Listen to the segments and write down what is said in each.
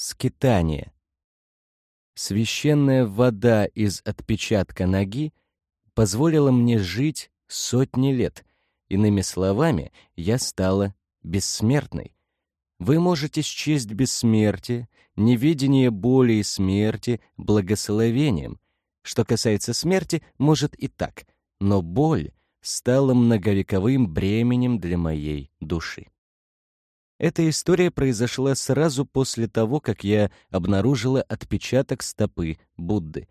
Скитание. Священная вода из отпечатка ноги позволила мне жить сотни лет. Иными словами, я стала бессмертной. Вы можете счесть бессмертие, невидение боли и смерти благословением. Что касается смерти, может и так, но боль стала многовековым бременем для моей души. Эта история произошла сразу после того, как я обнаружила отпечаток стопы Будды.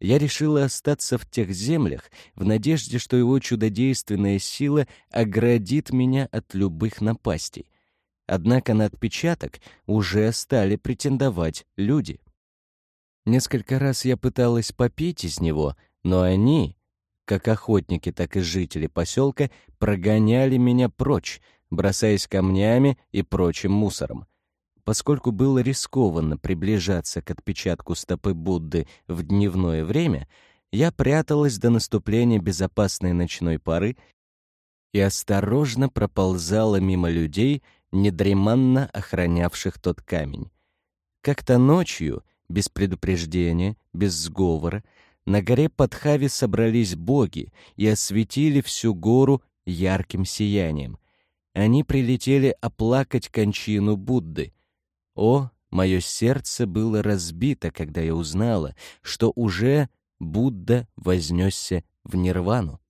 Я решила остаться в тех землях в надежде, что его чудодейственная сила оградит меня от любых напастей. Однако на отпечаток уже стали претендовать люди. Несколько раз я пыталась попить из него, но они, как охотники, так и жители поселка, прогоняли меня прочь, бросаясь камнями и прочим мусором. Поскольку было рискованно приближаться к отпечатку стопы Будды в дневное время, я пряталась до наступления безопасной ночной поры и осторожно проползала мимо людей, недреманно охранявших тот камень. Как-то ночью, без предупреждения, без сговора, на горе Падхави собрались боги и осветили всю гору ярким сиянием. Они прилетели оплакать кончину Будды. О, мое сердце было разбито, когда я узнала, что уже Будда вознесся в нирвану.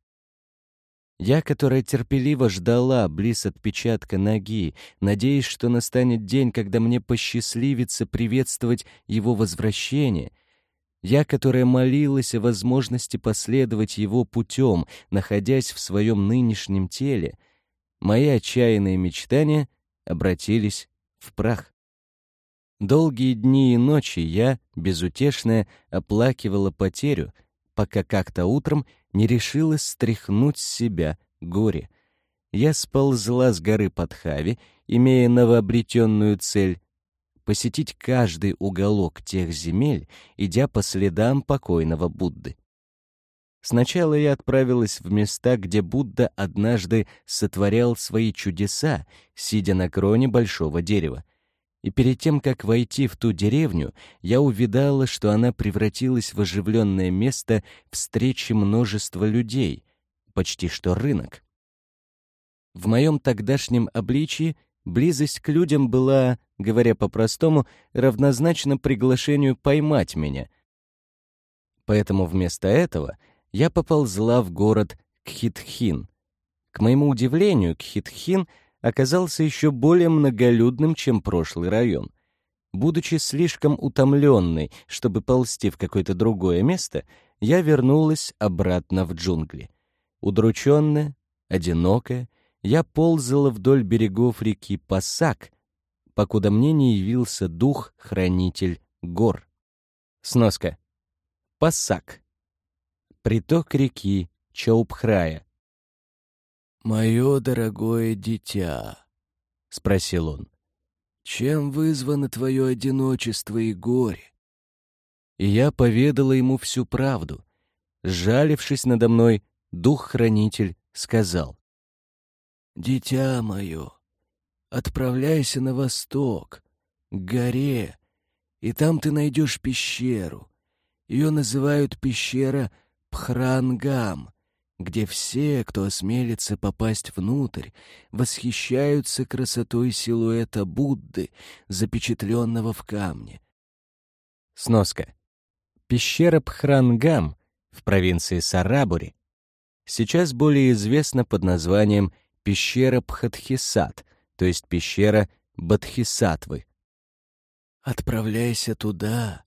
Я, которая терпеливо ждала близ отпечатка ноги, надеясь, что настанет день, когда мне посчастливится приветствовать его возвращение. Я, которая молилась о возможности последовать его путем, находясь в своем нынешнем теле — мои отчаянные мечтания обратились в прах. Долгие дни и ночи я, безутешная, оплакивала потерю, пока как-то утром не решилась стряхнуть с себя горе. Я сползла с горы Подхави, имея новообретенную цель посетить каждый уголок тех земель, идя по следам покойного Будды. Сначала я отправилась в места, где Будда однажды сотворял свои чудеса, сидя на кроне большого дерева. И перед тем, как войти в ту деревню, я увидала, что она превратилась в оживленное место встречи множества людей, почти что рынок. В моем тогдашнем обличии близость к людям была, говоря по-простому, равнозначна приглашению поймать меня. Поэтому вместо этого — я поползла в город Кхитхин. К моему удивлению, Кхитхин оказался еще более многолюдным, чем прошлый район. Будучи слишком утомленной, чтобы ползти в какое-то другое место, я вернулась обратно в джунгли. Удрученная, одинокая, я ползала вдоль берегов реки Пасак, покуда мне не явился дух-хранитель гор. Сноска. Пасак приток реки Чаупхрая. «Мое дорогое дитя», — спросил он, — «чем вызвано твое одиночество и горе?» И я поведала ему всю правду. Сжалившись надо мной, дух-хранитель сказал, «Дитя мое, отправляйся на восток, к горе, и там ты найдешь пещеру. Ее называют пещера Пхрангам, где все, кто осмелится попасть внутрь, восхищаются красотой силуэта Будды, запечатленного в камне. Сноска. Пещера Пхрангам в провинции Сарабури сейчас более известна под названием пещера Пхатхисат, то есть пещера Бадхисатвы. «Отправляйся туда,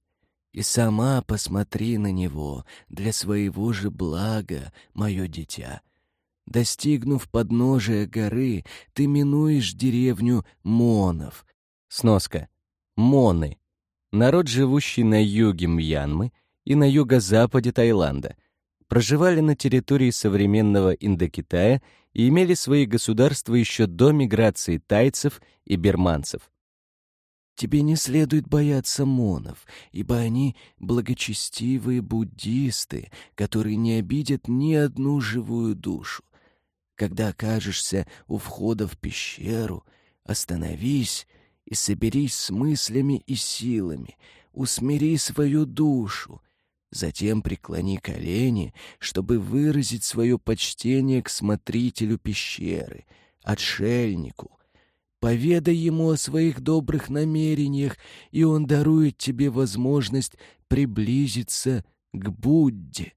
и сама посмотри на него для своего же блага, мое дитя. Достигнув подножия горы, ты минуешь деревню Монов. Сноска. Моны. Народ, живущий на юге Мьянмы и на юго-западе Таиланда. Проживали на территории современного Индокитая и имели свои государства еще до миграции тайцев и берманцев. Тебе не следует бояться монов, ибо они благочестивые буддисты, которые не обидят ни одну живую душу. Когда окажешься у входа в пещеру, остановись и соберись с мыслями и силами, усмири свою душу, затем преклони колени, чтобы выразить свое почтение к смотрителю пещеры, отшельнику. Поведай ему о своих добрых намерениях, и он дарует тебе возможность приблизиться к Будде.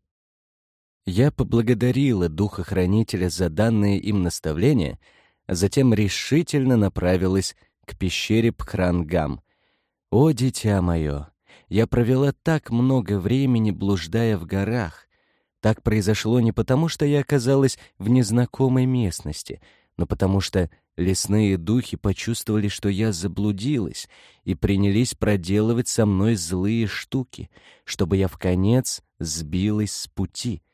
Я поблагодарила духохранителя за данные им наставления, а затем решительно направилась к пещере Пхрангам. О, дитя мое! Я провела так много времени, блуждая в горах. Так произошло не потому, что я оказалась в незнакомой местности, но потому что лесные духи почувствовали, что я заблудилась, и принялись проделывать со мной злые штуки, чтобы я в конец сбилась с пути —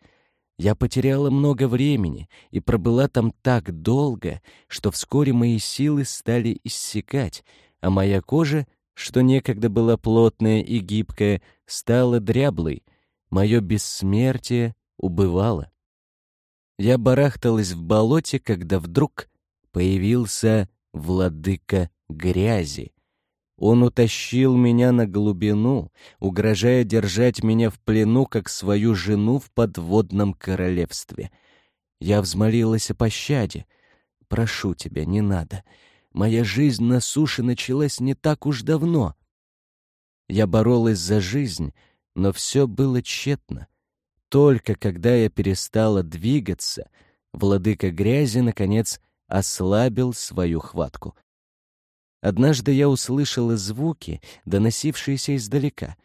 я потеряла много времени и пробыла там так долго, что вскоре мои силы стали иссякать, а моя кожа, что некогда была плотная и гибкая, стала дряблой. Мое бессмертие убывало. Я барахталась в болоте, когда вдруг появился владыка грязи. Он утащил меня на глубину, угрожая держать меня в плену, как свою жену в подводном королевстве. Я взмолилась о пощаде. «Прошу тебя, не надо. Моя жизнь на суше началась не так уж давно». Я боролась за жизнь, но все было тщетно. Только когда я перестала двигаться, владыка грязи, наконец, ослабил свою хватку. Однажды я услышала звуки, доносившиеся издалека.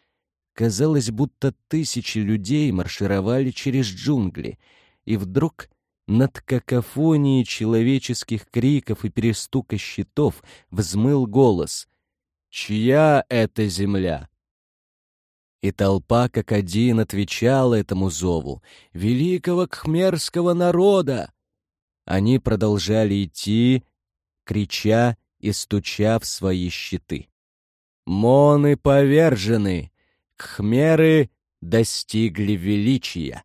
Казалось, будто тысячи людей маршировали через джунгли, и вдруг над какофонией человеческих криков и перестука щитов взмыл голос «Чья это земля?» И толпа как один отвечала этому зову «Великого кхмерского народа!» Они продолжали идти, крича и стуча в свои щиты. Моны повержены, кхмеры достигли величия.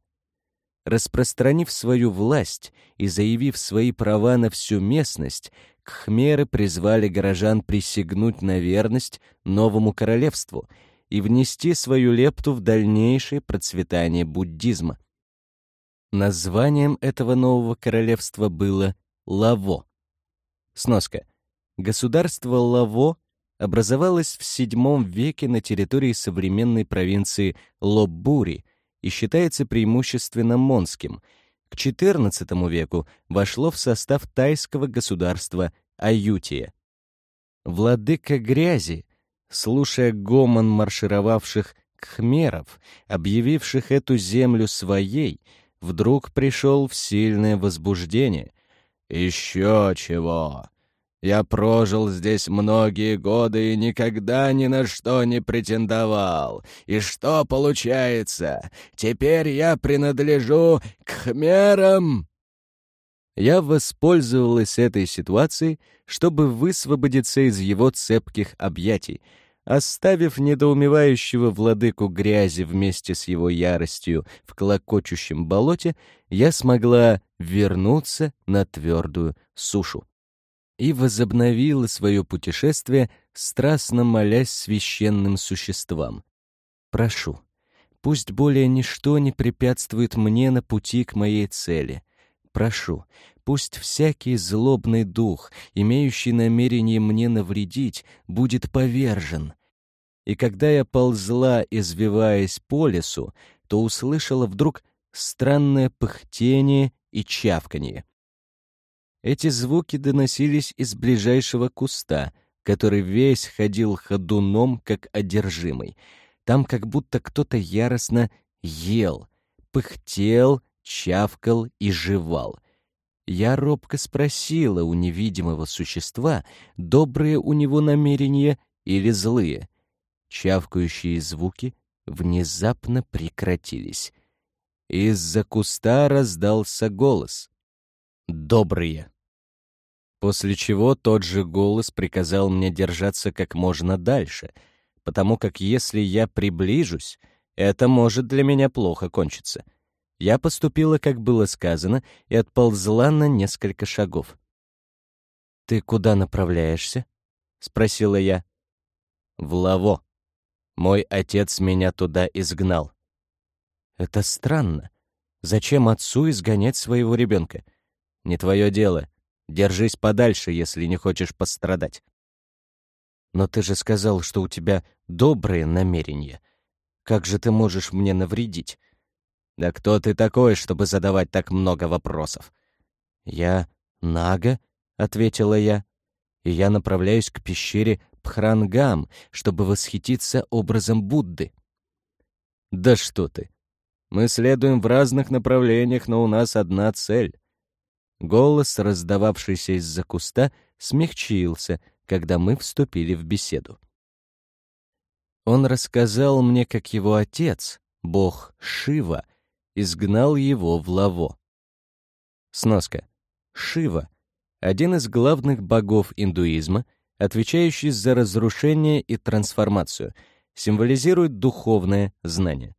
Распространив свою власть и заявив свои права на всю местность, кхмеры призвали горожан присягнуть на верность новому королевству и внести свою лепту в дальнейшее процветание буддизма. Названием этого нового королевства было Лаво. Сноска. Государство Лаво образовалось в VII веке на территории современной провинции Лоббури и считается преимущественно монским. К XIV веку вошло в состав тайского государства Аютия. Владыка грязи, слушая гомон маршировавших кхмеров, объявивших эту землю своей, вдруг пришел в сильное возбуждение. «Еще чего! Я прожил здесь многие годы и никогда ни на что не претендовал. И что получается? Теперь я принадлежу к хмерам!» Я воспользовалась этой ситуацией, чтобы высвободиться из его цепких объятий, оставив недоумевающего владыку грязи вместе с его яростью в клокочущем болоте, я смогла вернуться на твердую сушу и возобновила свое путешествие, страстно молясь священным существам. «Прошу, пусть более ничто не препятствует мне на пути к моей цели. Прошу, пусть всякий злобный дух, имеющий намерение мне навредить, будет повержен». И когда я ползла, извиваясь по лесу, то услышала вдруг странное пыхтение и чавканье. Эти звуки доносились из ближайшего куста, который весь ходил ходуном, как одержимый. Там как будто кто-то яростно ел, пыхтел, чавкал и жевал. Я робко спросила у невидимого существа, добрые у него намерения или злые. Чавкающие звуки внезапно прекратились. Из-за куста раздался голос. «Добрые!» После чего тот же голос приказал мне держаться как можно дальше, потому как если я приближусь, это может для меня плохо кончиться. Я поступила, как было сказано, и отползла на несколько шагов. «Ты куда направляешься?» — спросила я. В Лаво. Мой отец меня туда изгнал. Это странно. Зачем отцу изгонять своего ребенка? Не твое дело. Держись подальше, если не хочешь пострадать. Но ты же сказал, что у тебя добрые намерения. Как же ты можешь мне навредить? Да кто ты такой, чтобы задавать так много вопросов? Я Нага, ответила я, и я направляюсь к пещере Пхрангам, чтобы восхититься образом Будды. Да что ты? Мы следуем в разных направлениях, но у нас одна цель. Голос, раздававшийся из-за куста, смягчился, когда мы вступили в беседу. Он рассказал мне, как его отец, бог Шива, изгнал его в Лаво. Сноска. Шива — один из главных богов индуизма, отвечающий за разрушение и трансформацию, символизирует духовное знание.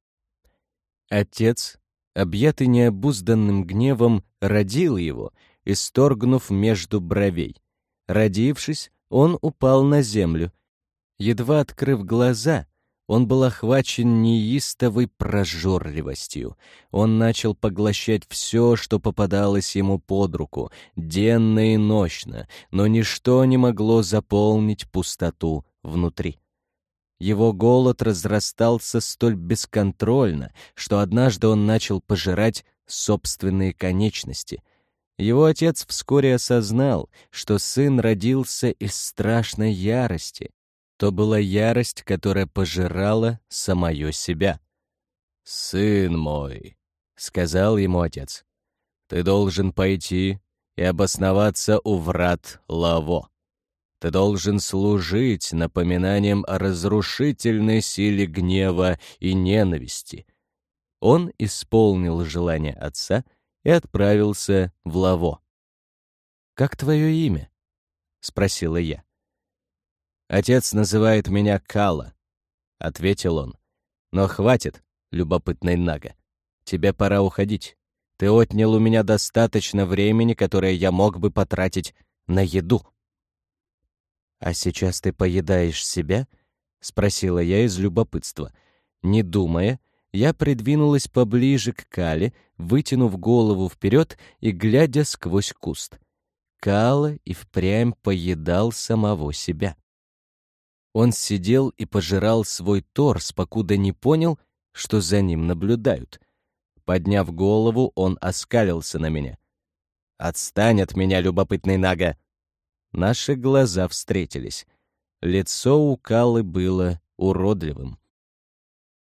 Отец, объятый необузданным гневом, родил его, исторгнув между бровей. Родившись, он упал на землю. Едва открыв глаза, он был охвачен неистовой прожорливостью. Он начал поглощать все, что попадалось ему под руку, денно и нощно, но ничто не могло заполнить пустоту внутри. Его голод разрастался столь бесконтрольно, что однажды он начал пожирать собственные конечности. Его отец вскоре осознал, что сын родился из страшной ярости. То была ярость, которая пожирала самое себя. «Сын мой», — сказал ему отец, — «ты должен пойти и обосноваться у врат Лаво. Ты должен служить напоминанием о разрушительной силе гнева и ненависти. Он исполнил желание отца и отправился в Лаво. «Как твое имя?» — спросила я. «Отец называет меня Кала», — ответил он. «Но хватит, любопытный Нага. Тебе пора уходить. Ты отнял у меня достаточно времени, которое я мог бы потратить на еду». «А сейчас ты поедаешь себя?» — спросила я из любопытства. Не думая, я придвинулась поближе к Кале, вытянув голову вперед и глядя сквозь куст. Кала и впрямь поедал самого себя. Он сидел и пожирал свой торс, покуда не понял, что за ним наблюдают. Подняв голову, он оскалился на меня. «Отстань от меня, любопытный Нага!» Наши глаза встретились. Лицо у Калы было уродливым.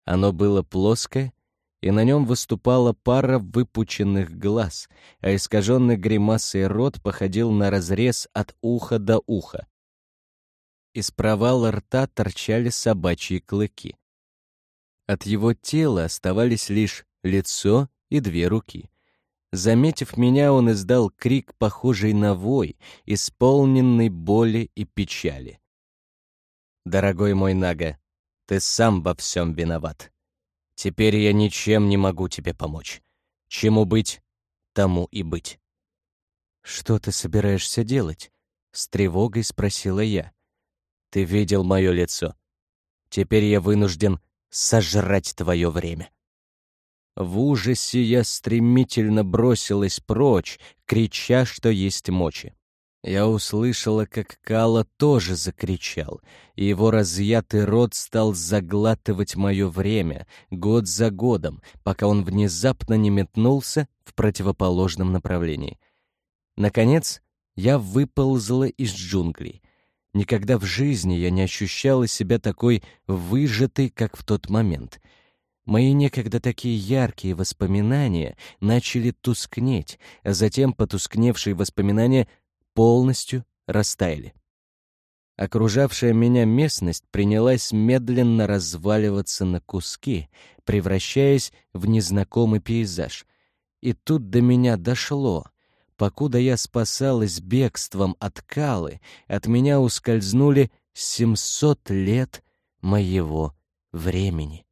Оно было плоское, и на нем выступала пара выпученных глаз, а искаженный гримасой рот походил на разрез от уха до уха. Из провала рта торчали собачьи клыки. От его тела оставались лишь лицо и две руки. Заметив меня, он издал крик, похожий на вой, исполненный боли и печали. «Дорогой мой Нага, ты сам во всем виноват. Теперь я ничем не могу тебе помочь. Чему быть, тому и быть». «Что ты собираешься делать?» — с тревогой спросила я. «Ты видел мое лицо. Теперь я вынужден сожрать твое время». В ужасе я стремительно бросилась прочь, крича, что есть мочи. Я услышала, как Кала тоже закричал, и его разъятый рот стал заглатывать мое время, год за годом, пока он внезапно не метнулся в противоположном направлении. Наконец, я выползла из джунглей. Никогда в жизни я не ощущала себя такой выжатой, как в тот момент — Мои некогда такие яркие воспоминания начали тускнеть, а затем потускневшие воспоминания полностью растаяли. Окружавшая меня местность принялась медленно разваливаться на куски, превращаясь в незнакомый пейзаж. И тут до меня дошло. Покуда я спасалась бегством от Калы, от меня ускользнули 700 лет моего времени.